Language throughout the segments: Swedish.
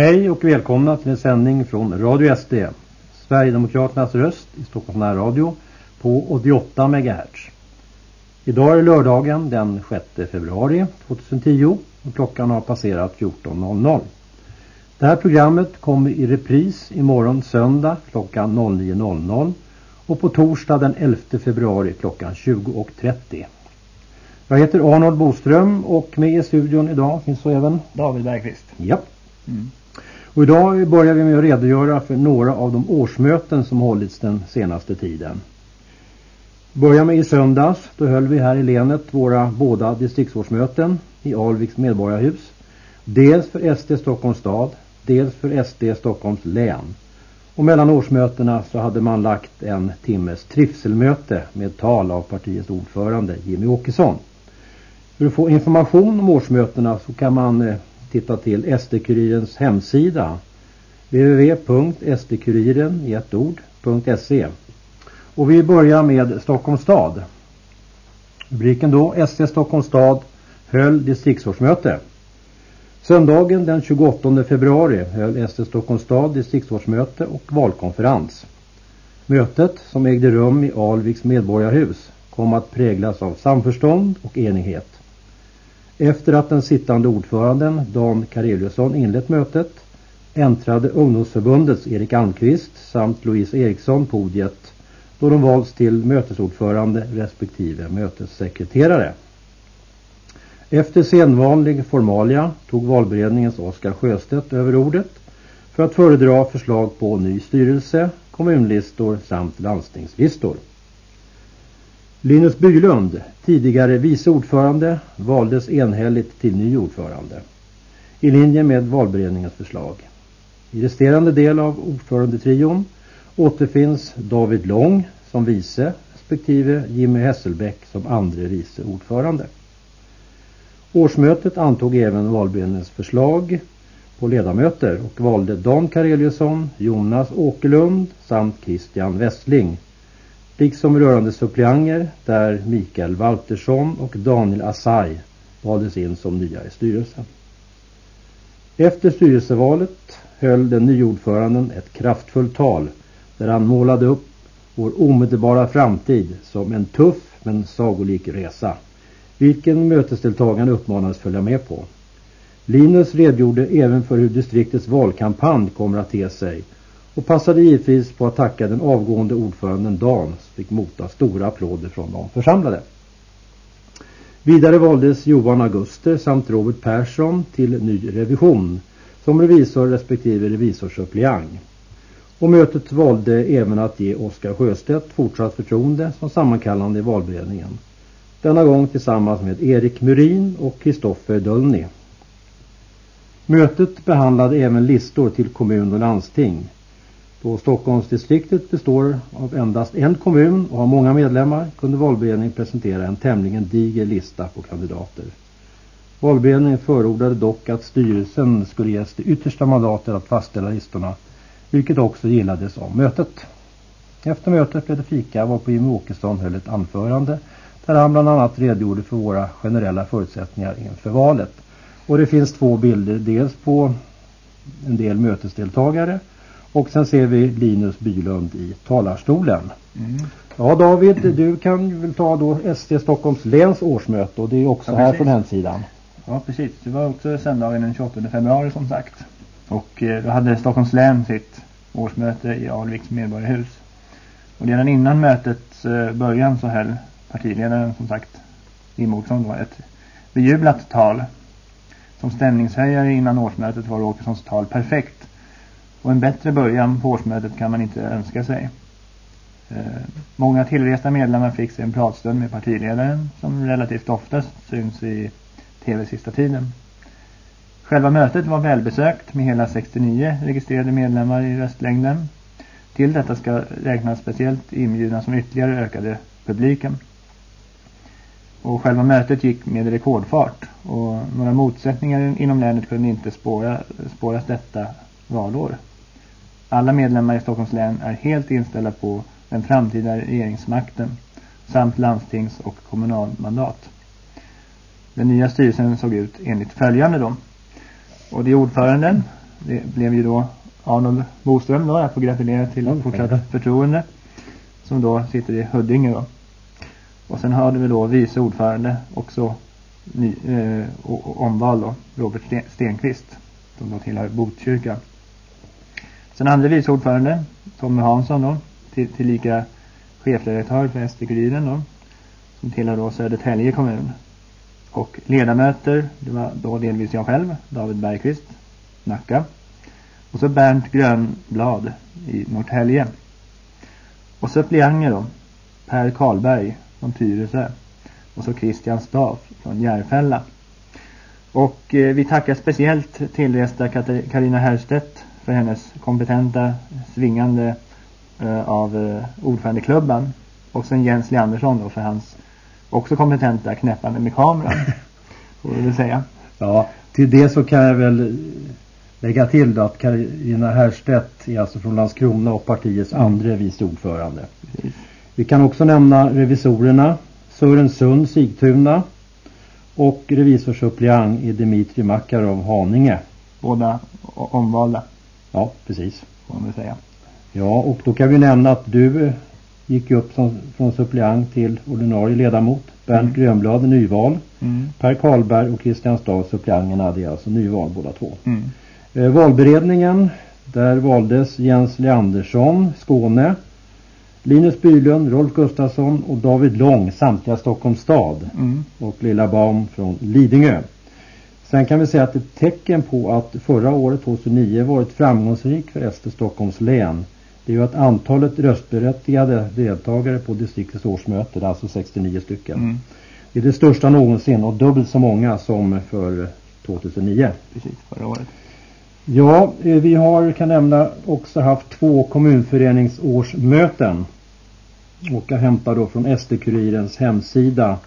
Hej och välkomna till en sändning från Radio SD, Sverigedemokraternas röst i Stockholms närradio på 88 MHz. Idag är lördagen den 6 februari 2010 och klockan har passerat 14.00. Det här programmet kommer i repris imorgon söndag klockan 09.00 och på torsdag den 11 februari klockan 20.30. Jag heter Arnold Boström och med i studion idag finns så även David Bergqvist. Ja. Mm. Och idag börjar vi med att redogöra för några av de årsmöten som hållits den senaste tiden. Börjar med i söndags, då höll vi här i länet våra båda distriktsårsmöten i Alviks medborgarhus. Dels för SD Stockholms stad, dels för SD Stockholms län. Och mellan årsmötena så hade man lagt en timmes trivselmöte med tal av partiets ordförande Jimmy Åkesson. För att få information om årsmötena så kan man eh, titta till SD-kurirens hemsida www.sdkuriren i ett ord.se och vi börjar med Stockholms stad. Rubriken då SD Stockholms stad höll distriktsårsmöte. Söndagen den 28 februari höll SD Stockholms stad distriktsårsmöte och valkonferens. Mötet som ägde rum i Alviks medborgarhus kom att präglas av samförstånd och enighet. Efter att den sittande ordföranden Dan Kareliusson inlett mötet äntrade ungdomsförbundets Erik Almqvist samt Louise Eriksson podiet då de valts till mötesordförande respektive mötessekreterare. Efter sedvanlig formalia tog valberedningens Oskar Sjöstedt över ordet för att föredra förslag på ny styrelse, kommunlistor samt landstingslistor. Linus Bylund, tidigare vice ordförande, valdes enhälligt till ny ordförande i linje med valberedningens förslag. I resterande del av ordförandetrion återfinns David Lång som vice respektive Jimmy Hesselbäck som andre vice ordförande. Årsmötet antog även valberedningens förslag på ledamöter och valde Dan Kareliusson, Jonas Åkerlund samt Christian Westling liksom rörande suppleanter där Mikael Waltersson och Daniel Assay valdes in som nya i styrelsen. Efter styrelsevalet höll den nya ordföranden ett kraftfullt tal där han målade upp vår omedelbara framtid som en tuff men sagolik resa, vilken mötesdeltagarna uppmanades följa med på. Linus redogjorde även för hur distriktets valkampanj kommer att te sig och passade givetvis på att tacka den avgående ordföranden Dan som fick mota stora applåder från de församlade. Vidare valdes Johan Auguster samt Robert Persson till ny revision som revisor respektive revisorsuppliang. Och mötet valde även att ge Oskar Sjöstedt fortsatt förtroende som sammankallande i valberedningen. Denna gång tillsammans med Erik Murin och Kristoffer Dölny. Mötet behandlade även listor till kommun och landsting. Då Stockholmsdistriktet består av endast en kommun och har många medlemmar kunde valberedningen presentera en tämligen diger lista på kandidater. Valberedningen förordade dock att styrelsen skulle ges det yttersta mandatet att fastställa listorna vilket också gillades av mötet. Efter mötet blev det fika varpå Jimmy Åkesson höll ett anförande där han bland annat redogjorde för våra generella förutsättningar inför valet. Och det finns två bilder, dels på en del mötesdeltagare och sen ser vi Linus Bylund i talarstolen. Mm. Ja David, du kan väl ta då SD Stockholms läns årsmöte och det är också ja, här från hemsidan. Ja precis, det var också söndagen den 28 februari som sagt. Och eh, då hade Stockholms län sitt årsmöte i Alviks medborgarhus. Och redan innan mötets eh, början så höll partiledaren som sagt Jim Olsson då ett bejublat tal. Som stämningshöjare innan årsmötet var Åkessons tal perfekt. Och en bättre början på årsmötet kan man inte önska sig. Eh, många tillresta medlemmar fick sig en pratstund med partiledaren som relativt oftast syns i tv sista tiden. Själva mötet var välbesökt med hela 69 registrerade medlemmar i röstlängden. Till detta ska räknas speciellt inbjudna som ytterligare ökade publiken. Och själva mötet gick med rekordfart och några motsättningar inom länet kunde inte spåra, spåras detta valår. Alla medlemmar i Stockholms län är helt inställda på den framtida regeringsmakten samt landstings- och kommunalmandat. Den nya styrelsen såg ut enligt följande då. Och det är ordföranden det blev ju då Arnold Boström då. Jag får gratulera till Mm, fortsatt förtroende. Som då sitter i Huddinge då. Och sen hade vi då vice ordförande också ny, eh, omval då. Robert Sten, Stenqvist. Som då tillhör Botkyrka. Sen andra vice ordförande Tommy Hansson då. Till, tillika chefredaktör för SD-Kuriren då. Som tillhör då Södertälje kommun. Och ledamöter, det var då delvis jag själv, David Bergqvist, Nacka. Och så Bernt Grönblad i Norrtälje. Och suppleanter då, Per Karlberg från Tyresö. Och så Christian Staff från Järfälla. Och eh, vi tackar speciellt tillresta Karina Herstedt för hennes kompetenta svingande eh, av eh, ordförandeklubban. Och sen Jens Leandersson då för hans också kompetenta knäppande med kameran. Får vi väl säga. Ja, till det så kan jag väl lägga till då att Carina Härstedt är alltså från Landskrona och partiets andra vice ordförande. Precis. Vi kan också nämna revisorerna Sören Sund Sigtuna och revisorsuppleant är Dimitri Makarov Haninge. Båda omvalda Ja, precis. får man väl säga. Ja, och då kan vi nämna att du gick upp som, från suppleant till ordinarie ledamot. Bernt Mm. Grönblad nyval. Mm. Per Karlberg och Christian Stad suppleanterna är alltså nyval båda två. Mm. Eh, valberedningen, där valdes Jens Leandersson, Skåne, Linus Bylund, Rolf Gustafsson och David Lång, samtliga Stockholms stad Mm. och Lilla Baum från Lidingö. Sen kan vi säga att ett tecken på att förra året, 2009, varit framgångsrik för SD Stockholms län det är ju att antalet röstberättigade deltagare på distriktets årsmöte, alltså 69 stycken. Mm. Det är det största någonsin och dubbelt så många som för 2009. Precis, förra året. Ja, eh, vi har kan nämna också haft två kommunföreningsårsmöten. Och jag hämtar då från SD-Kurirens hemsida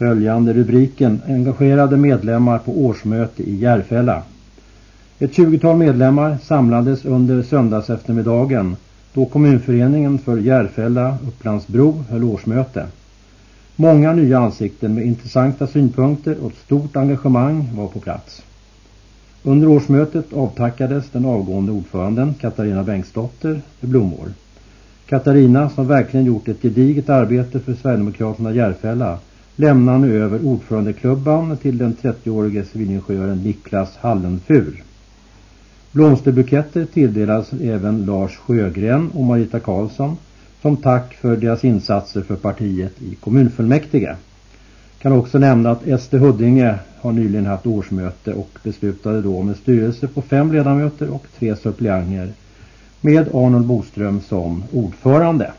följande rubriken Engagerade medlemmar på årsmöte i Järfälla. Ett 20-tal medlemmar samlades under söndagseftermiddagen då kommunföreningen för Järfälla Upplandsbro höll årsmöte. Många nya ansikten med intressanta synpunkter och ett stort engagemang var på plats. Under årsmötet avtackades den avgående ordföranden Katarina Bengtsdotter med blommor. Katarina, som verkligen gjort ett gediget arbete för Sverigedemokraterna Järfälla, lämnar nu över ordförandeklubban till den 30-årige civilingenjören Niklas Hallenfur. Blomsterbuketter tilldelas även Lars Sjögren och Marita Karlsson som tack för deras insatser för partiet i kommunfullmäktige. Kan också nämna att SD Huddinge har nyligen haft årsmöte och beslutade då om en styrelse på fem ledamöter och tre suppleanter med Arnold Boström som ordförande.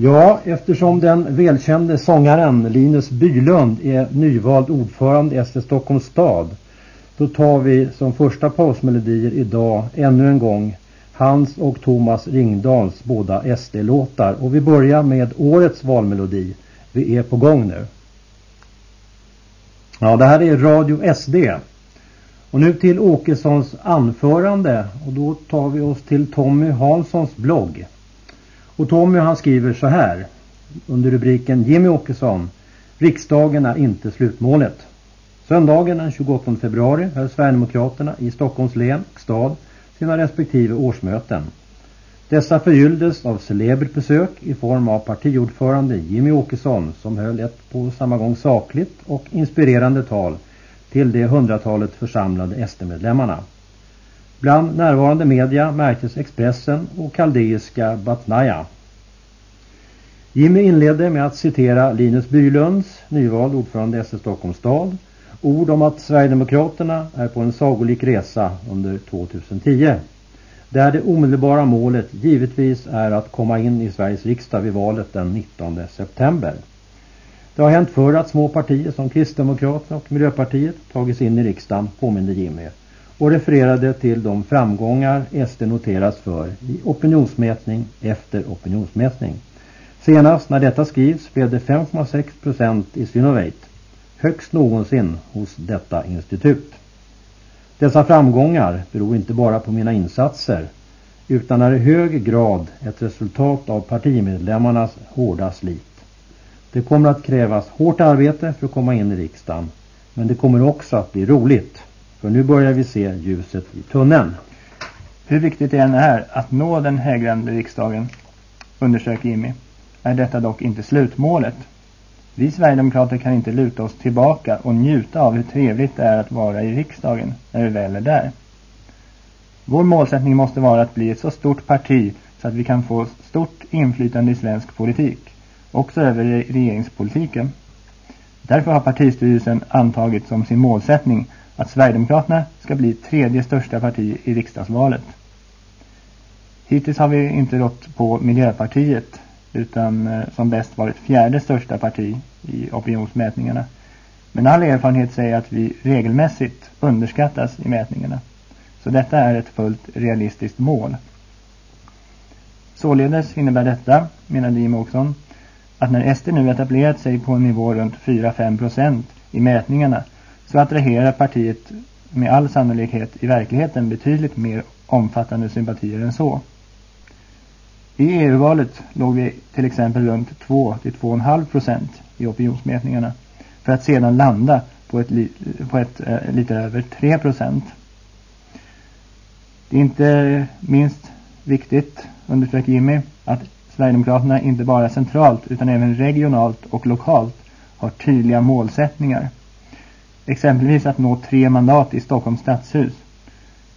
Ja, eftersom den välkände sångaren Linus Bylund är nyvald ordförande i SD Stockholms stad då tar vi som första pausmelodier idag ännu en gång Hans och Thomas Ringdals båda SD-låtar och vi börjar med årets valmelodi. Vi är på gång nu. Ja, det här är Radio SD. Och nu till Åkessons anförande och då tar vi oss till Tommy Hanssons blogg. Och Tommy han skriver så här under rubriken Jimmy Åkesson Riksdagen är inte slutmålet. Söndagen den 28 februari höll Sverigedemokraterna i Stockholms län och stad sina respektive årsmöten. Dessa förgylldes av celebert besök i form av partiordförande Jimmy Åkesson som höll ett på samma gång sakligt och inspirerande tal till det hundratalet församlade SD-medlemmarna. Bland närvarande media märktes Expressen och kaldeiska Batnaja. Jimmy inledde med att citera Linus Bylunds, nyvald ordförande SS Stockholms stad, ord om att Sverigedemokraterna är på en sagolik resa under 2010. Där det omedelbara målet givetvis är att komma in i Sveriges riksdag vid valet den 19 september. Det har hänt förr att små partier som Kristdemokraterna och Miljöpartiet tagits in i riksdagen, påminde Jimmy och refererade till de framgångar SD noterats för i opinionsmätning efter opinionsmätning. Senast när detta skrivs blev det 5,6 procent i Synovate, högst någonsin hos detta institut. Dessa framgångar beror inte bara på mina insatser utan är i hög grad ett resultat av partimedlemmarnas hårda slit. Det kommer att krävas hårt arbete för att komma in i riksdagen men det kommer också att bli roligt. För nu börjar vi se ljuset i tunneln. Hur viktigt det än är att nå den hägrande riksdagen, undersöker Jimmy, är detta dock inte slutmålet. Vi Sverigedemokrater kan inte luta oss tillbaka och njuta av hur trevligt det är att vara i riksdagen när vi väl är där. Vår målsättning måste vara att bli ett så stort parti så att vi kan få stort inflytande i svensk politik, också över regeringspolitiken. Därför har partistyrelsen antagit som sin målsättning att Sverigedemokraterna ska bli tredje största parti i riksdagsvalet. Hittills har vi inte rått på Miljöpartiet utan eh, som bäst varit fjärde största parti i opinionsmätningarna. Men all erfarenhet säger att vi regelmässigt underskattas i mätningarna. Så detta är ett fullt realistiskt mål. Således innebär detta, menar Jim Åkesson, att när SD nu etablerat sig på en nivå runt 4-5% i mätningarna så attraherar partiet med all sannolikhet i verkligheten betydligt mer omfattande sympatier än så. I EU-valet låg vi till exempel runt 2-2,5% i opinionsmätningarna för att sedan landa på ett, på ett eh, lite över 3%. Det är inte minst viktigt, underströk Jimmy, att Sverigedemokraterna inte bara centralt utan även regionalt och lokalt har tydliga målsättningar. Exempelvis att nå tre mandat i Stockholms stadshus.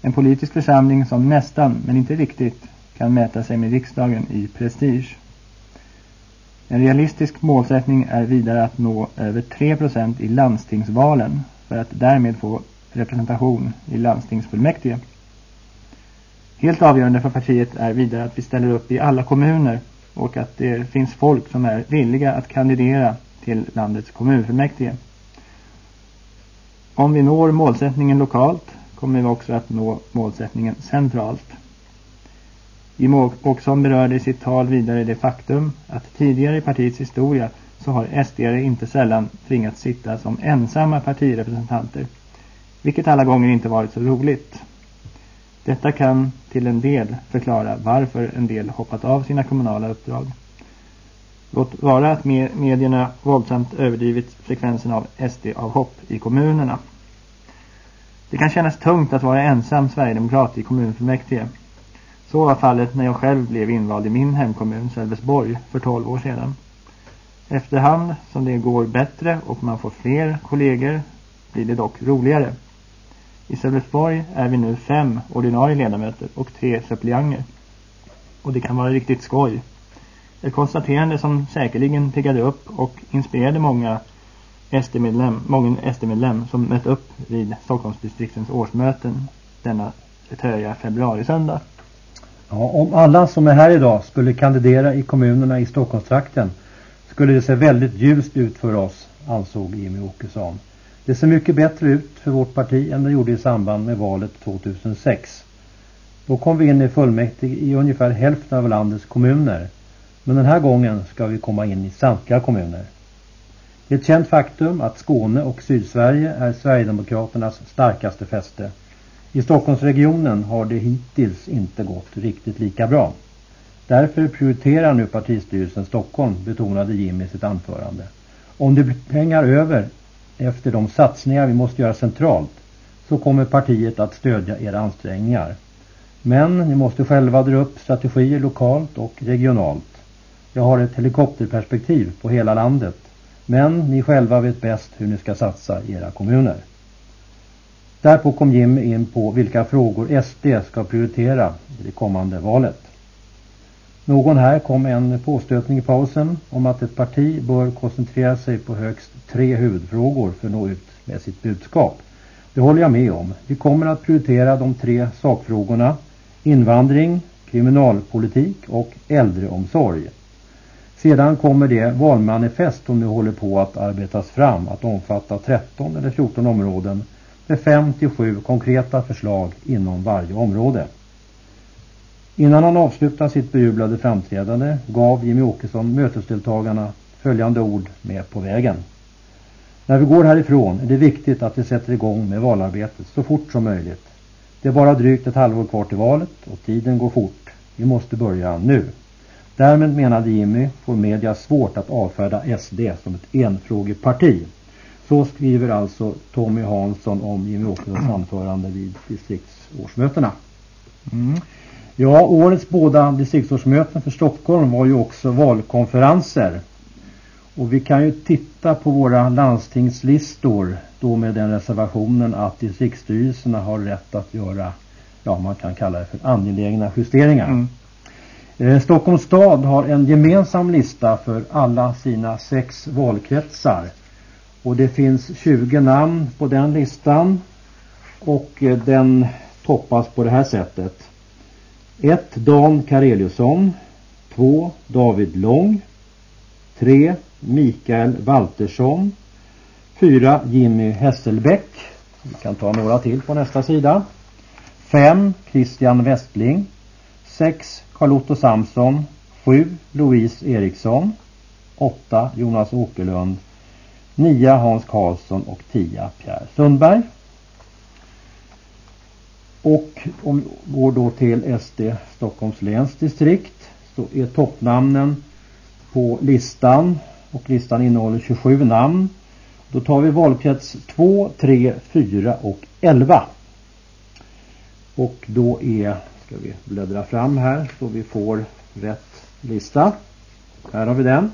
En politisk församling som nästan, men inte riktigt, kan mäta sig med riksdagen i prestige. En realistisk målsättning är vidare att nå över 3% i landstingsvalen för att därmed få representation i landstingsfullmäktige. Helt avgörande för partiet är vidare att vi ställer upp i alla kommuner och att det finns folk som är villiga att kandidera till landets kommunfullmäktige. Om vi når målsättningen lokalt kommer vi också att nå målsättningen centralt. Jim Åkesson berörde i sitt tal vidare det faktum att tidigare i partiets historia så har SD inte sällan tvingats sitta som ensamma partirepresentanter, vilket alla gånger inte varit så roligt. Detta kan till en del förklara varför en del hoppat av sina kommunala uppdrag. Låt vara att medierna våldsamt överdrivit frekvensen av SD-avhopp i kommunerna. Det kan kännas tungt att vara ensam Sverigedemokrat i kommunfullmäktige. Så var fallet när jag själv blev invald i min hemkommun Sölvesborg för 12 år sedan. Efterhand som det går bättre och man får fler kollegor blir det dock roligare. I Sölvesborg är vi nu fem ordinarie ledamöter och tre suppleanter. Och det kan vara riktigt skoj. Ett konstaterande som säkerligen piggade upp och inspirerade många SD-medlem, många SD-medlem som mött upp vid Stockholmsdistriktens årsmöten denna töja februari-söndag. Ja, om alla som är här idag skulle kandidera i kommunerna i Stockholmstrakten skulle det se väldigt ljust ut för oss, ansåg Jimmy Åkesson. Det ser mycket bättre ut för vårt parti än det gjorde i samband med valet 2006. Då kom vi in i fullmäktige i ungefär hälften av landets kommuner. Men den här gången ska vi komma in i samtliga kommuner. Det är ett känt faktum att Skåne och Sydsverige är Sverigedemokraternas starkaste fäste. I Stockholmsregionen har det hittills inte gått riktigt lika bra. Därför prioriterar nu partistyrelsen Stockholm, betonade Jim i sitt anförande. Om det blir pengar över efter de satsningar vi måste göra centralt så kommer partiet att stödja era ansträngningar. Men ni måste själva dra upp strategier lokalt och regionalt. Jag har ett helikopterperspektiv på hela landet. Men ni själva vet bäst hur ni ska satsa i era kommuner. Därpå kom Jim in på vilka frågor SD ska prioritera i det kommande valet. Någon här kom en påstötning i pausen om att ett parti bör koncentrera sig på högst tre huvudfrågor för att nå ut med sitt budskap. Det håller jag med om. Vi kommer att prioritera de tre sakfrågorna invandring, kriminalpolitik och äldreomsorg. Sedan kommer det valmanifest som nu håller på att arbetas fram att omfatta 13 eller 14 områden med 5 till 7 konkreta förslag inom varje område. Innan han avslutade sitt bejublade framträdande gav Jimmy Åkesson mötesdeltagarna följande ord med på vägen. När vi går härifrån är det viktigt att vi sätter igång med valarbetet så fort som möjligt. Det är bara drygt ett halvår kvar till valet och tiden går fort. Vi måste börja nu. Därmed menade Jimmy får media svårt att avfärda SD som ett enfrågeparti Så skriver alltså Tommy Hansson om Jimmy Åkessons anförande vid distriktsårsmötena. Mm. Ja, årets båda distriktsårsmöten för Stockholm var ju också valkonferenser. Och vi kan ju titta på våra landstingslistor då med den reservationen att distriktsstyrelserna har rätt att göra, ja man kan kalla det för angelägna justeringar. Mm. Eh, Stockholms stad har en gemensam lista för alla sina sex valkretsar. Och det finns 20 namn på den listan. Och eh, den toppas på det här sättet. 1. Dan Kareliusson 2. David Lång 3. Mikael Waltersson 4. Jimmy Hesselbäck Vi kan ta några till på nästa sida 5. Christian Westling 6. Carl-Otto Samson 7. Louise Eriksson 8. Jonas Åkerlund 9. Hans Karlsson och 10. Pierre Sundberg och om vi går då till SD Stockholms läns distrikt så är toppnamnen på listan och listan innehåller 27 namn. Då tar vi valkrets 2, 3, 4 och 11. Och då är, ska vi bläddra fram här så vi får rätt lista. Här har vi den.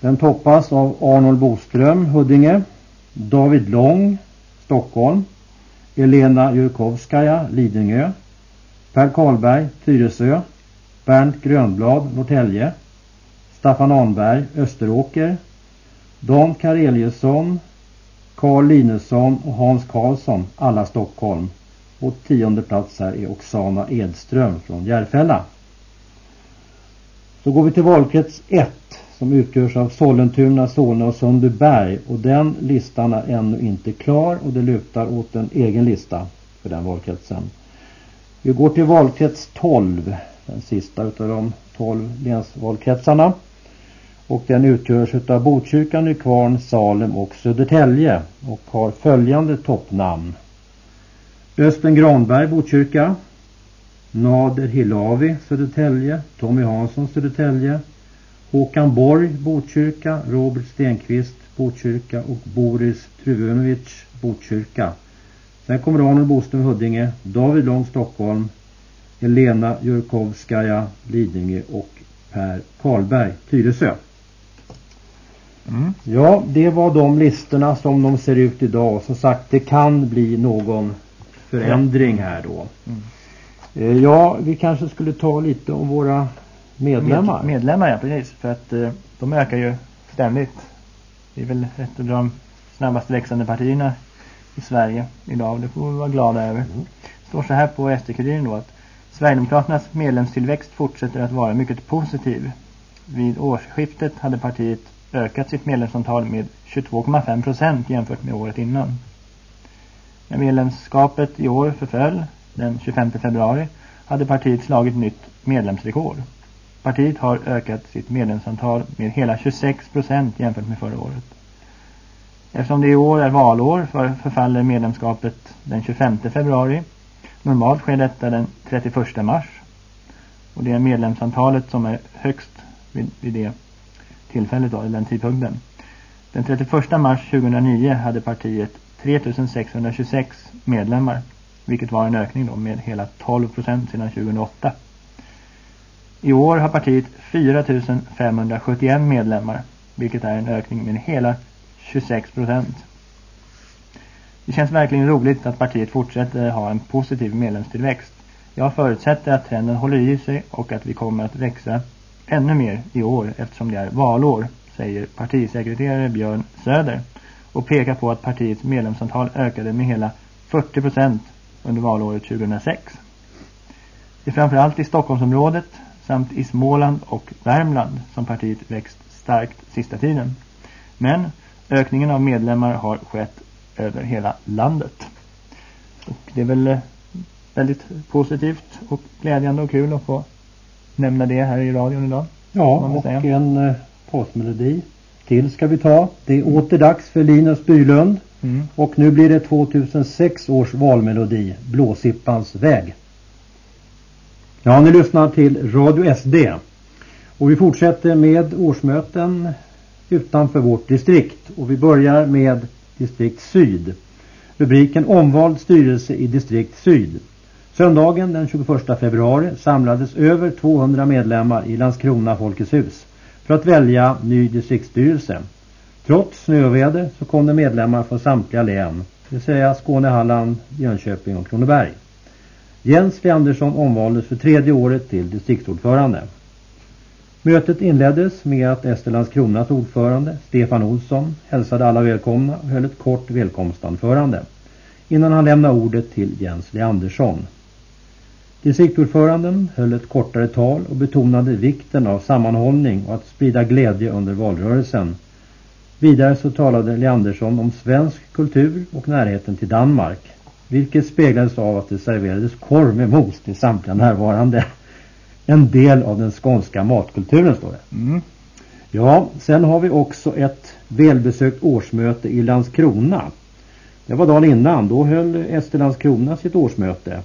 Den toppas av Arnold Boström, Huddinge. David Lång, Stockholm. Elena Jurkovskaja, Lidingö. Per Karlberg, Tyresö. Bernt Grönblad, Norrtälje. Staffan Anberg, Österåker. Dan Kareliusson, Carl Linusson och Hans Karlsson, alla Stockholm. Och tionde plats här är Oksana Edström från Järfälla. Så går vi till valkrets 1 som utgörs av Sollentuna, Solna och Sundbyberg och den listan är ännu inte klar och det lutar åt en egen lista för den valkretsen. Vi går till valkrets 12, den sista utav de 12 länsvalkretsarna. Och den utgörs av Botkyrka, Nykvarn, Salem och Södertälje och har följande toppnamn. Östen Granberg, Botkyrka. Nader Hilavi, Södertälje. Tommy Hansson, Södertälje. Håkan Borg, Botkyrka, Robert Stenqvist, Botkyrka och Boris Truvenovic, Botkyrka. Sen kommer Arnold Boström, Huddinge, David Lång, Stockholm, Elena Jurkovskaja, Lidingö och Per Karlberg, Tyresö. Mm. Ja, det var de listorna som de ser ut idag. Som sagt, det kan bli någon förändring här då. Mm. Eh, ja, vi kanske skulle ta lite om våra Medlemmar? Med, medlemmar, ja precis. För att eh, de ökar ju ständigt. Det är väl ett av de snabbast växande partierna i Sverige idag. Det får vi vara glada över. Mm. Står så här på SD-kuriren då att Sverigedemokraternas medlemstillväxt fortsätter att vara mycket positiv. Vid årsskiftet hade partiet ökat sitt medlemsantal med 22,5 procent jämfört med året innan. När medlemskapet i år förföll den 25 februari hade partiet slagit nytt medlemsrekord. Partiet har ökat sitt medlemsantal med hela 26 procent jämfört med förra året. Eftersom det i år är valår för förfaller medlemskapet den 25 februari. Normalt sker detta den 31 mars. Och det är medlemsantalet som är högst vid, vid det tillfället då, den tidpunkten. Den 31 mars 2009 hade partiet 3626 medlemmar, vilket var en ökning då med hela 12 procent sedan 2008. I år har partiet 4571 medlemmar, vilket är en ökning med hela 26 procent. Det känns verkligen roligt att partiet fortsätter ha en positiv medlemstillväxt. Jag förutsätter att trenden håller i sig och att vi kommer att växa ännu mer i år eftersom det är valår, säger partisekreterare Björn Söder och pekar på att partiets medlemsantal ökade med hela 40 procent under valåret 2006. Det är framförallt i Stockholmsområdet samt i Småland och Värmland som partiet växt starkt sista tiden. Men ökningen av medlemmar har skett över hela landet. Och det är väl eh, väldigt positivt och glädjande och kul att få nämna det här i radion idag. Ja, och en eh, postmelodi till ska vi ta. Det är åter dags för Linus Bylund. Mm. Och nu blir det 2006 års valmelodi, Blåsippans väg. Ja, ni lyssnar till Radio SD. Och vi fortsätter med årsmöten utanför vårt distrikt och vi börjar med distrikt syd. Rubriken Omvald styrelse i distrikt syd. Söndagen den 21 februari samlades över 200 medlemmar i Landskrona Folkets hus för att välja ny distriktsstyrelse. Trots snöväder så kom det medlemmar från samtliga län, det vill säga Skåne, Halland, Jönköping och Kronoberg. Jens Leandersson omvaldes för tredje året till distriktsordförande. Mötet inleddes med att Ester Kronas ordförande Stefan Olsson hälsade alla välkomna och höll ett kort välkomstanförande innan han lämnade ordet till Jens Leandersson. Distriktordföranden höll ett kortare tal och betonade vikten av sammanhållning och att sprida glädje under valrörelsen. Vidare så talade Leandersson om svensk kultur och närheten till Danmark, vilket speglades av att det serverades korv med mos till samtliga närvarande. En del av den skånska matkulturen står det. Mm. Ja, sen har vi också ett välbesökt årsmöte i Landskrona. Det var dagen innan, då höll Ester Landskrona sitt årsmöte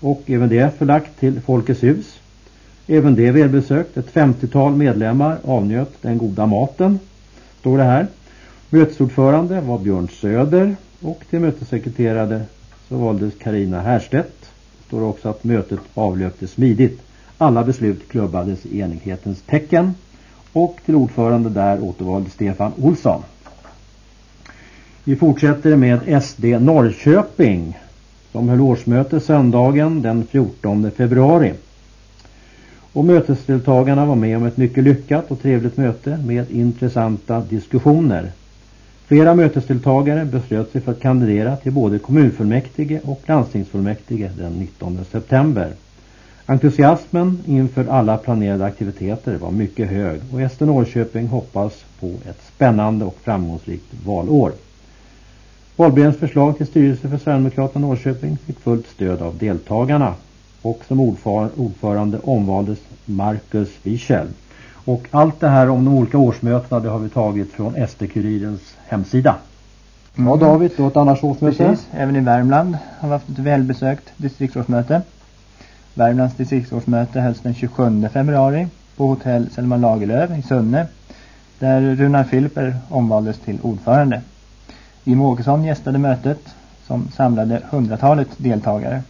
och även det förlagt till Folkets hus. Även det välbesökt. Ett 50-tal medlemmar avnjöt den goda maten. Står det här. Mötesordförande var Björn Söder och till mötessekreterare så valdes Karina Härstedt. Står också att mötet avlöpte smidigt. Alla beslut klubbades i enighetens tecken. Och till ordförande där återvalde Stefan Olsson. Vi fortsätter med SD Norrköping de höll årsmöte söndagen den 14 februari. Och mötesdeltagarna var med om ett mycket lyckat och trevligt möte med intressanta diskussioner. Flera mötesdeltagare beslöt sig för att kandidera till både kommunfullmäktige och landstingsfullmäktige den 19 september. Entusiasmen inför alla planerade aktiviteter var mycket hög och Ester Norrköping hoppas på ett spännande och framgångsrikt valår. Valberedningens förslag till styrelse för Sverigedemokraterna Norrköping fick fullt stöd av deltagarna. Och som ordförande omvaldes Marcus Wiechel. Och allt det här om de olika årsmötena det har vi tagit från SD-kurirens hemsida. Mm. Ja David, då ett annars årsmöte? Precis, även i Värmland har vi haft ett välbesökt distriktsårsmöte. Värmlands distriktsårsmöte hölls den 27 februari på hotell Selma Lagerlöf i Sunne. Där Runar Filper omvaldes till ordförande. Jim Åkesson gästade mötet som samlade hundratalet deltagare.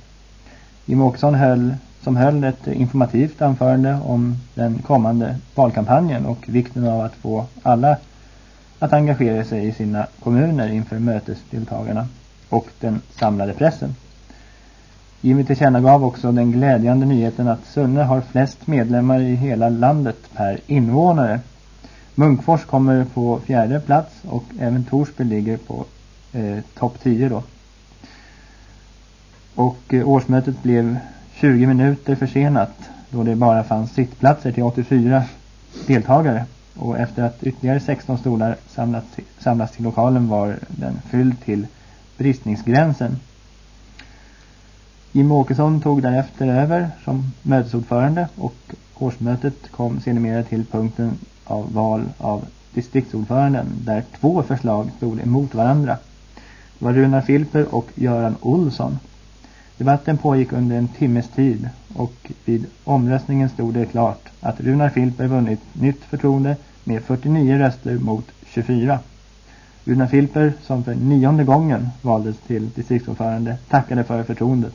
Jim Åkesson höll, som höll ett informativt anförande om den kommande valkampanjen och vikten av att få alla att engagera sig i sina kommuner inför mötesdeltagarna och den samlade pressen. Jimmy tillkännagav också den glädjande nyheten att Sunne har flest medlemmar i hela landet per invånare Munkfors kommer på fjärde plats och även Torsby ligger på eh, topp 10 då. Och eh, årsmötet blev 20 minuter försenat då det bara fanns sittplatser till 84 deltagare. Och efter att ytterligare 16 stolar samlats till, samlats till lokalen var den fylld till bristningsgränsen. Jim Åkesson tog därefter över som mötesordförande och årsmötet kom sedermera till punkten av val av distriktsordföranden där två förslag stod emot varandra. Det var Runar Filper och Göran Olsson. Debatten pågick under en timmes tid och vid omröstningen stod det klart att Runar Filper vunnit nytt förtroende med 49 röster mot 24. Runar Filper, som för nionde gången valdes till distriktsordförande, tackade för förtroendet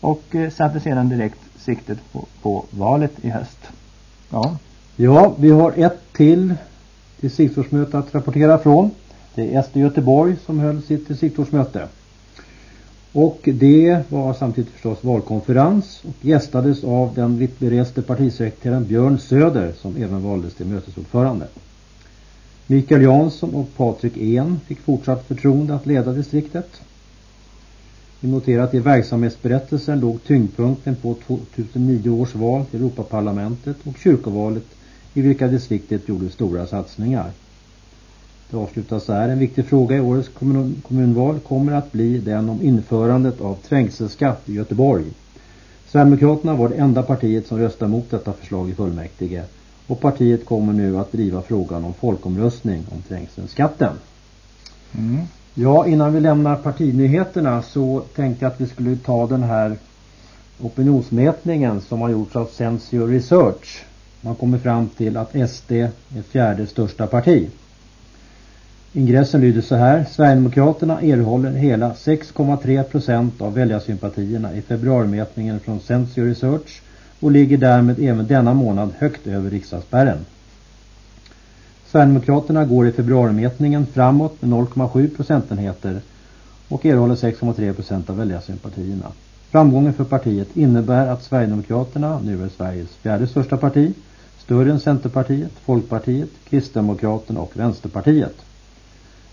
och eh, satte sedan direkt siktet på, på valet i höst. Ja. Ja, vi har ett till distriktsårsmöte att rapportera från. Det är SD Göteborg som höll sitt distriktsårsmöte. Och det var samtidigt förstås valkonferens och gästades av den vittbereste partisekreteraren Björn Söder som även valdes till mötesordförande. Mikael Jansson och Patrik En fick fortsatt förtroende att leda distriktet. Vi noterar att i verksamhetsberättelsen låg tyngdpunkten på 2009 års val till Europaparlamentet och kyrkovalet i vilka distriktet gjorde stora satsningar. Det avslutas här. En viktig fråga i årets kommun kommunval kommer att bli den om införandet av trängselskatt i Göteborg. Sverigedemokraterna var det enda partiet som röstade mot detta förslag i fullmäktige. Och partiet kommer nu att driva frågan om folkomröstning om trängselskatten. Mm. Ja, innan vi lämnar partinyheterna så tänkte jag att vi skulle ta den här opinionsmätningen som har gjorts av Sensio Research. Man kommer fram till att SD är fjärde största parti. Ingressen lyder så här. Sverigedemokraterna erhåller hela 6,3 procent av väljarsympatierna i februarimätningen från Sensio Research och ligger därmed även denna månad högt över riksdagsspärren. Sverigedemokraterna går i februarimätningen framåt med 0,7 procentenheter och erhåller 6,3 procent av väljarsympatierna. Framgången för partiet innebär att Sverigedemokraterna nu är Sveriges fjärde största parti, större än Centerpartiet, Folkpartiet, Kristdemokraterna och Vänsterpartiet.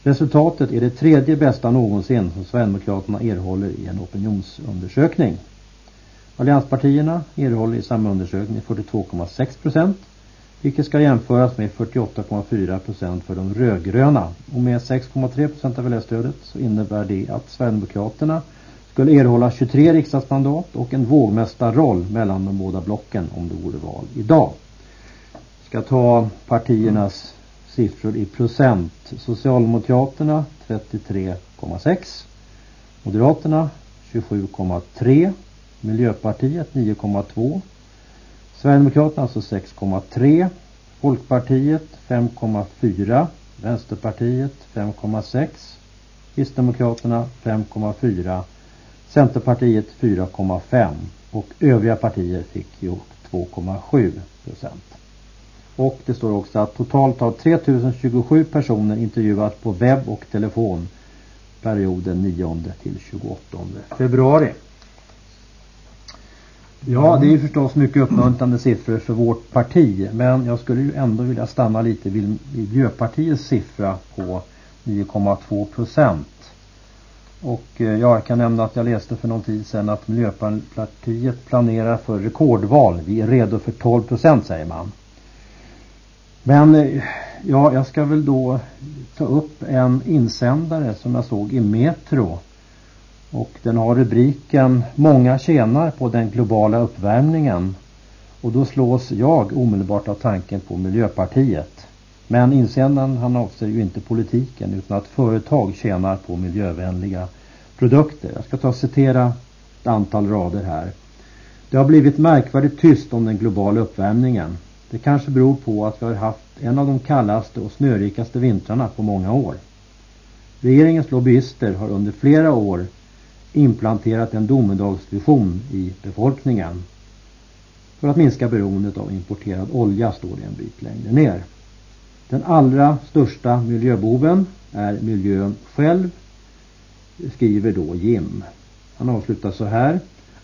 Resultatet är det tredje bästa någonsin som Sverigedemokraterna erhåller i en opinionsundersökning. Allianspartierna erhåller i samma undersökning 42,6 procent vilket ska jämföras med 48,4 procent för de rödgröna. Och med 6,3 procent av väljarstödet så innebär det att Sverigedemokraterna skulle erhålla 23 riksdagsmandat och en vågmästarroll mellan de båda blocken om det vore val idag. Ska ta partiernas siffror i procent. Socialdemokraterna 33,6. Moderaterna 27,3. Miljöpartiet 9,2. Sverigedemokraterna alltså 6,3. Folkpartiet 5,4. Vänsterpartiet 5,6. Kristdemokraterna 5,4. Centerpartiet 4,5 och övriga partier fick ju 2,7 procent. Och det står också att totalt har 3027 personer intervjuats på webb och telefon perioden 9 till 28 februari. Ja, det är ju förstås mycket uppmuntrande siffror för vårt parti. Men jag skulle ju ändå vilja stanna lite vid Miljöpartiets siffra på 9,2 procent. Och eh, ja, jag kan nämna att jag läste för någon tid sedan att Miljöpartiet planerar för rekordval. Vi är redo för 12 procent säger man. Men eh, ja, jag ska väl då ta upp en insändare som jag såg i Metro och den har rubriken Många tjänar på den globala uppvärmningen. Och då slås jag omedelbart av tanken på Miljöpartiet. Men insändaren han avser ju inte politiken utan att företag tjänar på miljövänliga produkter. Jag ska ta och citera ett antal rader här. Det har blivit märkvärdigt tyst om den globala uppvärmningen. Det kanske beror på att vi har haft en av de kallaste och snörikaste vintrarna på många år. Regeringens lobbyister har under flera år implanterat en domedagsvision i befolkningen för att minska beroendet av importerad olja står det en bit längre ner. Den allra största miljöboven är miljön själv skriver då Jim. Han avslutar så här.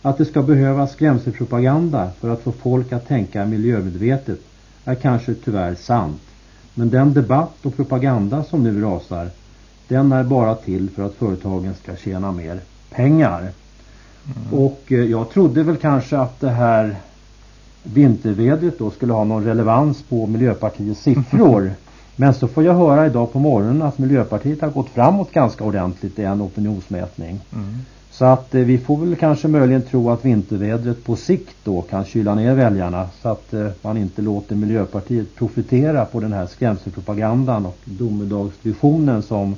Att det ska behövas skrämselpropaganda för att få folk att tänka miljömedvetet är kanske tyvärr sant. Men den debatt och propaganda som nu rasar den är bara till för att företagen ska tjäna mer pengar. Mm. Och eh, jag trodde väl kanske att det här vintervädret då skulle ha någon relevans på Miljöpartiets siffror. Men så får jag höra idag på morgonen att Miljöpartiet har gått framåt ganska ordentligt i en opinionsmätning. Mm. Så att eh, vi får väl kanske möjligen tro att vintervädret på sikt då kan kyla ner väljarna så att eh, man inte låter Miljöpartiet profitera på den här skrämselpropagandan och domedagsvisionen som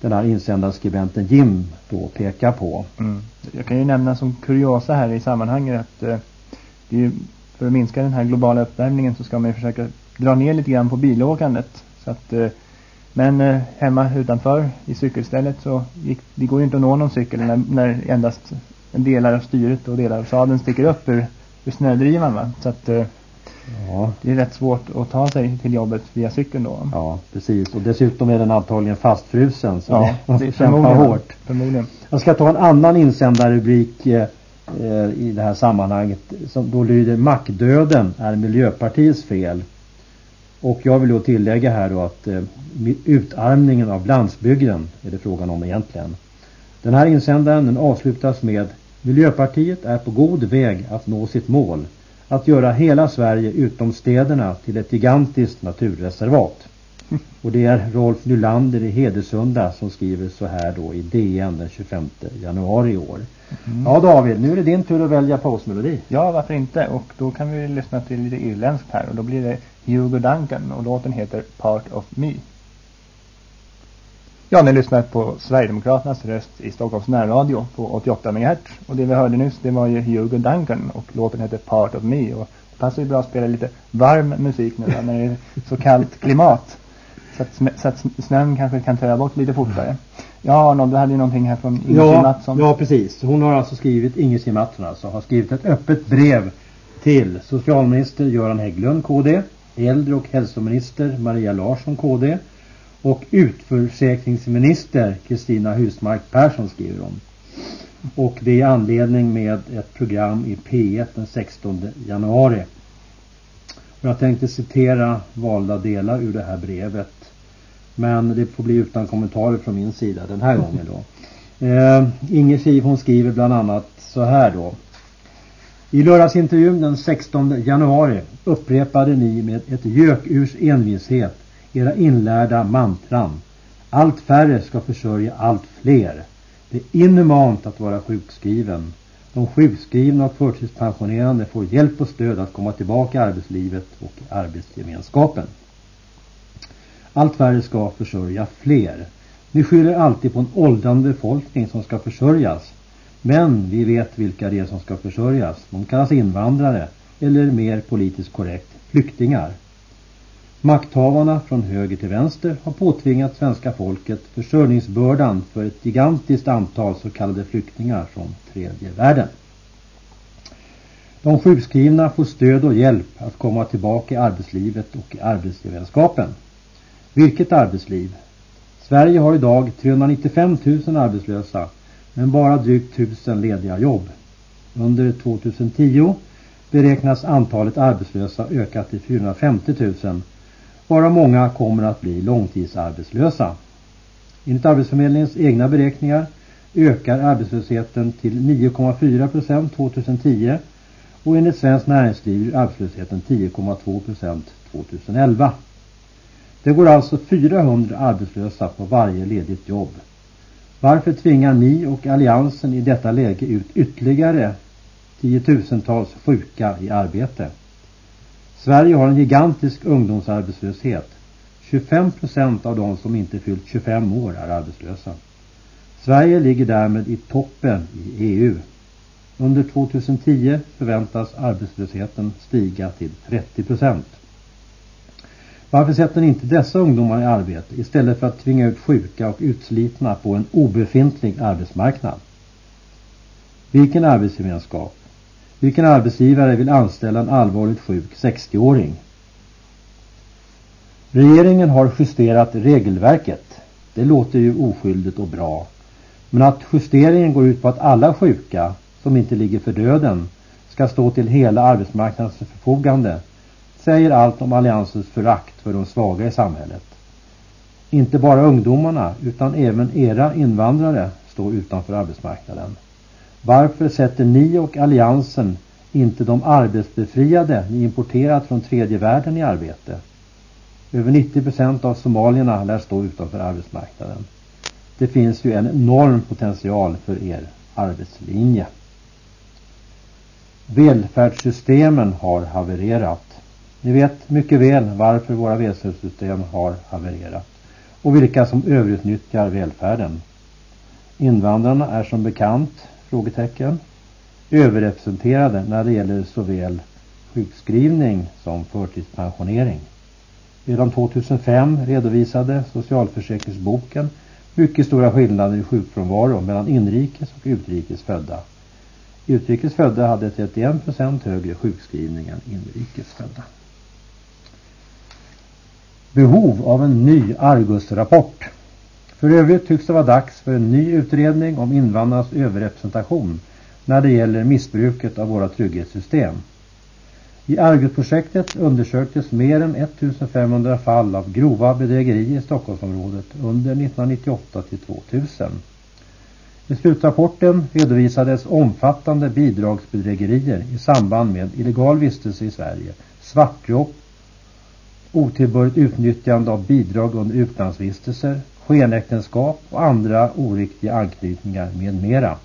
den här insändarskribenten Jim då pekar på. Mm. Jag kan ju nämna som kuriosa här i sammanhanget att eh, det är för att minska den här globala uppvärmningen så ska man ju försöka dra ner lite grann på bilåkandet. Så att, eh, men eh, hemma utanför i cykelstället så gick, det går ju inte att nå någon cykel när, när endast delar av styret och delar av sadeln sticker upp ur, ur snödrivan va. Så att eh, Ja. Det är rätt svårt att ta sig till jobbet via cykeln då. Ja, precis. Och dessutom är den antagligen fastfrusen. Så ja, det, det kämpar hårt. Förmodligen. Jag ska ta en annan insändarrubrik eh, eh, i det här sammanhanget. Som då lyder Mackdöden är Miljöpartiets fel. Och jag vill då tillägga här då att eh, utarmningen av landsbygden är det frågan om egentligen. Den här insändaren den avslutas med Miljöpartiet är på god väg att nå sitt mål att göra hela Sverige utom städerna till ett gigantiskt naturreservat. Och det är Rolf Nylander i Hedesunda som skriver så här då i DN den 25 januari i år. Mm. Ja David, nu är det din tur att välja pausmelodi. Ja, varför inte? Och då kan vi lyssna till lite irländskt här. Och då blir det Hugo Duncan och låten heter Part of Me. Ja, ni lyssnar på Sverigedemokraternas röst i Stockholms närradio på 88 MHz. Och det vi hörde nyss, det var ju Hugo Duncan och låten heter Part of Me. Och det passar ju bra att spela lite varm musik nu när det är så kallt klimat. Så att, så att snön kanske kan töja bort lite fortare. Ja, Arnold, du hade ju någonting här från Inger ja, Mattsson. Ja, precis. Hon har alltså skrivit, Inger Mattsson alltså, har skrivit ett öppet brev till socialminister Göran Hägglund, KD, äldre- och hälsominister Maria Larsson, KD och utförsäkringsminister Kristina Husmark Persson skriver hon. Och det är anledning med ett program i P1 den 16 januari. Och jag tänkte citera valda delar ur det här brevet. Men det får bli utan kommentarer från min sida den här gången då. Eh, Inger Siv hon skriver bland annat så här då. I lördagsintervjun den 16 januari upprepade ni med ett gökurs envishet era inlärda mantran. Allt färre ska försörja allt fler. Det är inhumant att vara sjukskriven. De sjukskrivna och förtidspensionerade får hjälp och stöd att komma tillbaka i arbetslivet och arbetsgemenskapen. Allt färre ska försörja fler. Ni skyller alltid på en åldrande befolkning som ska försörjas. Men vi vet vilka det är som ska försörjas. De kallas invandrare eller mer politiskt korrekt flyktingar. Makthavarna från höger till vänster har påtvingat svenska folket försörjningsbördan för ett gigantiskt antal så kallade flyktingar från tredje världen. De sjukskrivna får stöd och hjälp att komma tillbaka i arbetslivet och i arbetsgemenskapen. Vilket arbetsliv? Sverige har idag 395 000 arbetslösa men bara drygt 1000 lediga jobb. Under 2010 beräknas antalet arbetslösa öka till 450 000 varav många kommer att bli långtidsarbetslösa. Enligt Arbetsförmedlingens egna beräkningar ökar arbetslösheten till 9,4 procent 2010 och enligt Svenskt Näringsliv är arbetslösheten 10,2 procent 2011. Det går alltså 400 arbetslösa på varje ledigt jobb. Varför tvingar ni och alliansen i detta läge ut ytterligare tiotusentals sjuka i arbete? Sverige har en gigantisk ungdomsarbetslöshet. 25 procent av de som inte fyllt 25 år är arbetslösa. Sverige ligger därmed i toppen i EU. Under 2010 förväntas arbetslösheten stiga till 30 procent. Varför sätter ni inte dessa ungdomar i arbete istället för att tvinga ut sjuka och utslitna på en obefintlig arbetsmarknad? Vilken arbetsgemenskap? Vilken arbetsgivare vill anställa en allvarligt sjuk 60-åring? Regeringen har justerat regelverket. Det låter ju oskyldigt och bra. Men att justeringen går ut på att alla sjuka som inte ligger för döden ska stå till hela arbetsmarknadens förfogande säger allt om alliansens förakt för de svaga i samhället. Inte bara ungdomarna utan även era invandrare står utanför arbetsmarknaden. Varför sätter ni och alliansen inte de arbetsbefriade ni importerat från tredje världen i arbete? Över 90 procent av somalierna lär stå utanför arbetsmarknaden. Det finns ju en enorm potential för er arbetslinje. Välfärdssystemen har havererat. Ni vet mycket väl varför våra välfärdssystem har havererat och vilka som överutnyttjar välfärden. Invandrarna är som bekant frågetecken överrepresenterade när det gäller såväl sjukskrivning som förtidspensionering. Redan 2005 redovisade socialförsäkringsboken mycket stora skillnader i sjukfrånvaro mellan inrikes och utrikes födda. Utrikes födda hade 31 procent högre sjukskrivning än inrikes födda. Behov av en ny Argus-rapport. För övrigt tycks det vara dags för en ny utredning om invandrarnas överrepresentation när det gäller missbruket av våra trygghetssystem. I Argus-projektet undersöktes mer än 1500 fall av grova bedrägerier i Stockholmsområdet under 1998 till 2000. I slutrapporten redovisades omfattande bidragsbedrägerier i samband med illegal vistelse i Sverige, svartjobb, otillbörligt utnyttjande av bidrag under utlandsvistelser, skenäktenskap och andra oriktiga anknytningar med mera.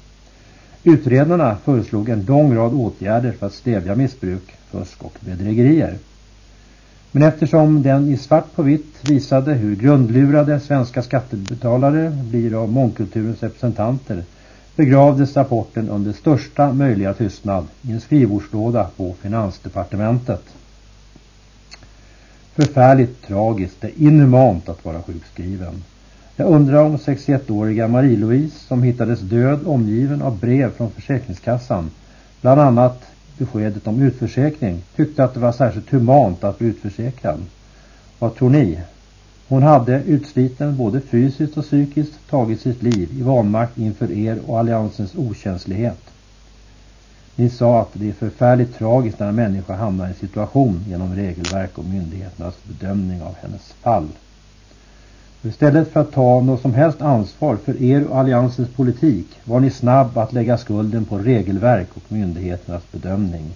Utredarna föreslog en lång rad åtgärder för att stävja missbruk, fusk och bedrägerier. Men eftersom den i svart på vitt visade hur grundlurade svenska skattebetalare blir av mångkulturens representanter begravdes rapporten under största möjliga tystnad i en skrivbordslåda på finansdepartementet. Förfärligt tragiskt, det är inhumant att vara sjukskriven. Jag undrar om 61-åriga Marie-Louise som hittades död omgiven av brev från Försäkringskassan, bland annat beskedet om utförsäkring, tyckte att det var särskilt humant att bli utförsäkrad. Vad tror ni? Hon hade utsliten både fysiskt och psykiskt tagit sitt liv i vanmakt inför er och alliansens okänslighet. Ni sa att det är förfärligt tragiskt när en människa hamnar i en situation genom regelverk och myndigheternas bedömning av hennes fall. Istället för att ta något som helst ansvar för er och alliansens politik var ni snabb att lägga skulden på regelverk och myndigheternas bedömning.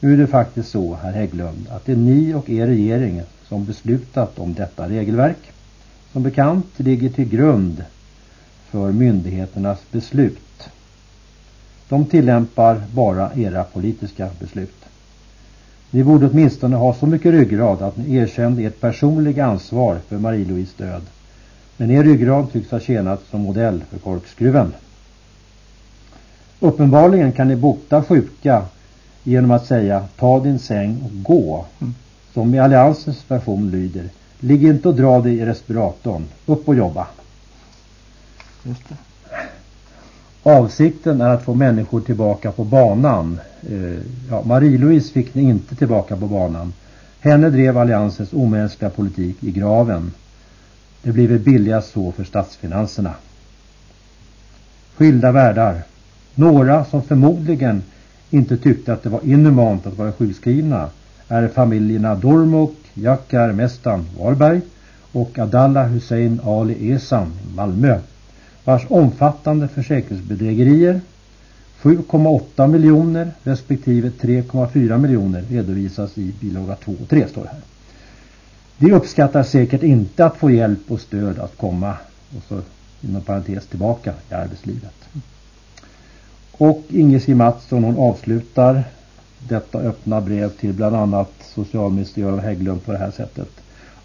Nu är det faktiskt så, herr Hägglund, att det är ni och er regering som beslutat om detta regelverk. Som bekant ligger till grund för myndigheternas beslut. De tillämpar bara era politiska beslut. Ni borde åtminstone ha så mycket ryggrad att ni erkände ert personliga ansvar för Marie-Louise död. Men er ryggrad tycks ha tjänat som modell för korkskruven. Uppenbarligen kan ni bota sjuka genom att säga ta din säng och gå. Mm. Som i alliansens version lyder Ligg inte och dra dig i respiratorn. Upp och jobba. Just det. Avsikten är att få människor tillbaka på banan. Eh, ja, Marie-Louise fick ni inte tillbaka på banan. Henne drev alliansens omänskliga politik i graven. Det blir väl billigast så för statsfinanserna. Skilda världar. Några som förmodligen inte tyckte att det var inhumant att vara sjukskrivna är familjerna Dormok, Jakar Mestan Varberg och Adalla Hussein Ali Esam Malmö vars omfattande försäkringsbedrägerier 7,8 miljoner respektive 3,4 miljoner redovisas i bilaga 2 och 3 står det här. De uppskattar säkert inte att få hjälp och stöd att komma och så inom parentes tillbaka i arbetslivet. Och Inge Mattsson hon avslutar detta öppna brev till bland annat socialminister Göran Hägglund på det här sättet.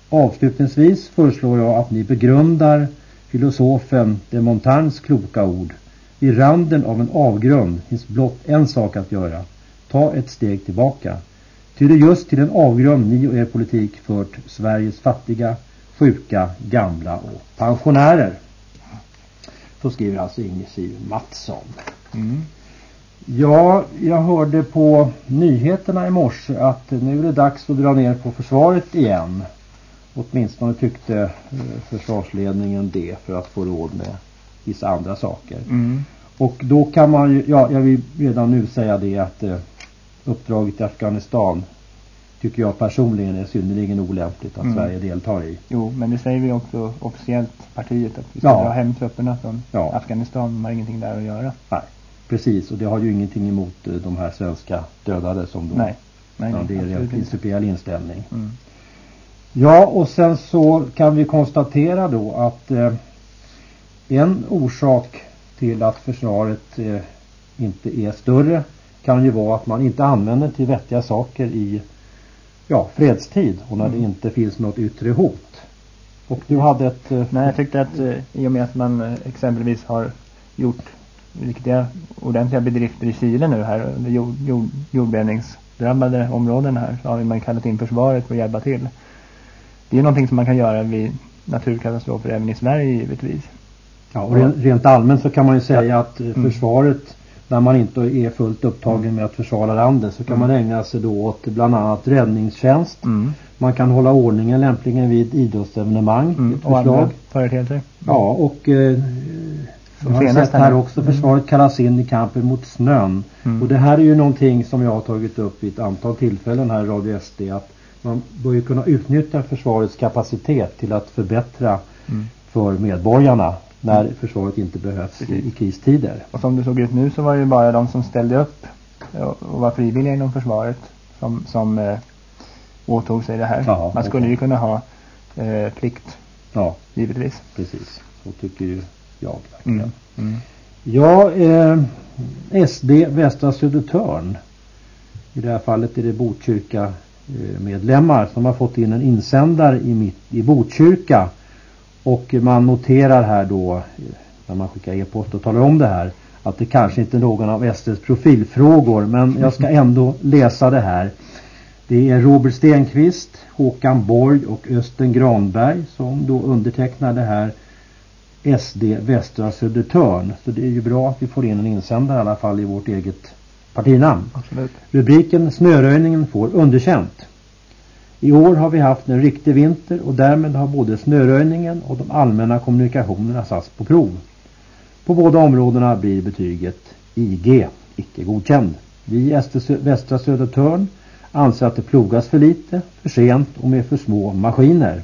Avslutningsvis föreslår jag att ni begrundar filosofen de Montagnes kloka ord. I randen av en avgrund finns blott en sak att göra. Ta ett steg tillbaka. Ty det är just till en avgrund ni och er politik fört Sveriges fattiga, sjuka, gamla och pensionärer. Så skriver alltså Inge Siv Mattsson. Mm. Ja, jag hörde på nyheterna i morse att nu är det dags att dra ner på försvaret igen. Åtminstone tyckte eh, försvarsledningen det för att få råd med vissa andra saker. Mm. Och då kan man ju, ja jag vill redan nu säga det att eh, uppdraget i Afghanistan tycker jag personligen är synnerligen olämpligt att mm. Sverige deltar i. Jo, men det säger vi också officiellt partiet att vi ska ja. dra hem trupperna från ja. Afghanistan. De har ingenting där att göra. Nej, precis. Och det har ju ingenting emot eh, de här svenska dödade som då. Nej, nej, nej det är en principiell inställning. Mm. Ja, och sen så kan vi konstatera då att eh, en orsak till att försvaret eh, inte är större kan ju vara att man inte använder till vettiga saker i ja, fredstid och när mm. det inte finns något yttre hot. Och du hade ett... Eh, Nej, jag tyckte att eh, i och med att man eh, exempelvis har gjort riktiga ordentliga bedrifter i Chile nu här, jord, jord, jordbävningsdrabbade områden här, så har man kallat in försvaret för att hjälpa till det är någonting som man kan göra vid naturkatastrofer även i Sverige givetvis. Ja, och rent allmänt så kan man ju säga ja. att eh, mm. försvaret när man inte är fullt upptagen mm. med att försvara landet så kan mm. man ägna sig då åt bland annat räddningstjänst. Mm. Man kan hålla ordningen lämpligen vid idrottsevenemang. Mm. Och andra företeelser. Ja, och eh, jag har sett här också mm. försvaret kallas in i kampen mot snön. Mm. Och det här är ju någonting som jag har tagit upp vid ett antal tillfällen här i Radio SD att man bör ju kunna utnyttja försvarets kapacitet till att förbättra mm. för medborgarna när mm. försvaret inte behövs i, i kristider. Och som det såg ut nu så var det ju bara de som ställde upp och var frivilliga inom försvaret som, som eh, åtog sig det här. Ja, man skulle okay. ju kunna ha eh, plikt. Ja, givetvis. Precis, så tycker ju jag verkligen. Mm. Mm. Ja, eh, SD Västra Södertörn. I det här fallet är det Botkyrka medlemmar som har fått in en insändare i, mitt, i Botkyrka och man noterar här då eh, när man skickar e-post och talar om det här att det kanske inte är någon av SDs profilfrågor men jag ska ändå läsa det här. Det är Robert Stenqvist, Håkan Borg och Östen Granberg som då undertecknar det här SD Västra Södertörn. Så det är ju bra att vi får in en insändare i alla fall i vårt eget partinamn. Absolut. Rubriken Snöröjningen får underkänt. I år har vi haft en riktig vinter och därmed har både snöröjningen och de allmänna kommunikationerna satts på prov. På båda områdena blir betyget IG, icke godkänd. Vi i Västra Södertörn anser att det plogas för lite, för sent och med för små maskiner.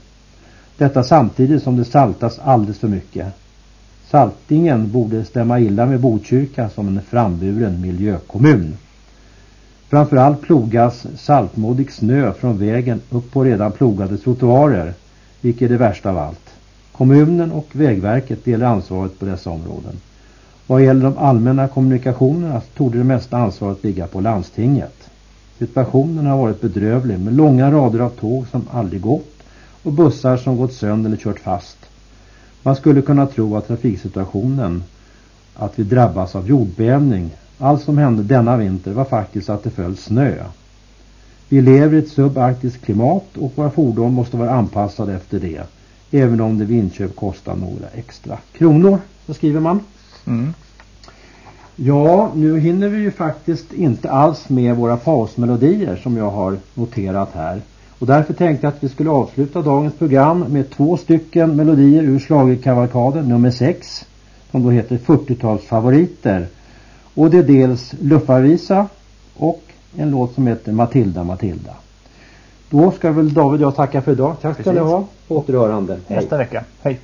Detta samtidigt som det saltas alldeles för mycket. Saltingen borde stämma illa med Botkyrka som en framburen miljökommun. Framförallt plogas saltmodig snö från vägen upp på redan plogade trottoarer, vilket är det värsta av allt. Kommunen och Vägverket delar ansvaret på dessa områden. Vad gäller de allmänna kommunikationerna tog det mesta ansvaret ligga på landstinget. Situationen har varit bedrövlig med långa rader av tåg som aldrig gått och bussar som gått sönder eller kört fast. Man skulle kunna tro att trafiksituationen att vi drabbas av jordbävning. Allt som hände denna vinter var faktiskt att det föll snö. Vi lever i ett subarktiskt klimat och våra fordon måste vara anpassade efter det. Även om det vid inköp kostar några extra kronor. Så skriver man. Mm. Ja, nu hinner vi ju faktiskt inte alls med våra pausmelodier som jag har noterat här. Och därför tänkte jag att vi skulle avsluta dagens program med två stycken melodier ur slagerkavalkaden nummer 6 som då heter 40-talsfavoriter. Och det är dels Luffarvisa och en låt som heter Matilda Matilda. Då ska väl David och jag tacka för idag. Tack ska ni ha. Återhörande. Nästa vecka. Hej.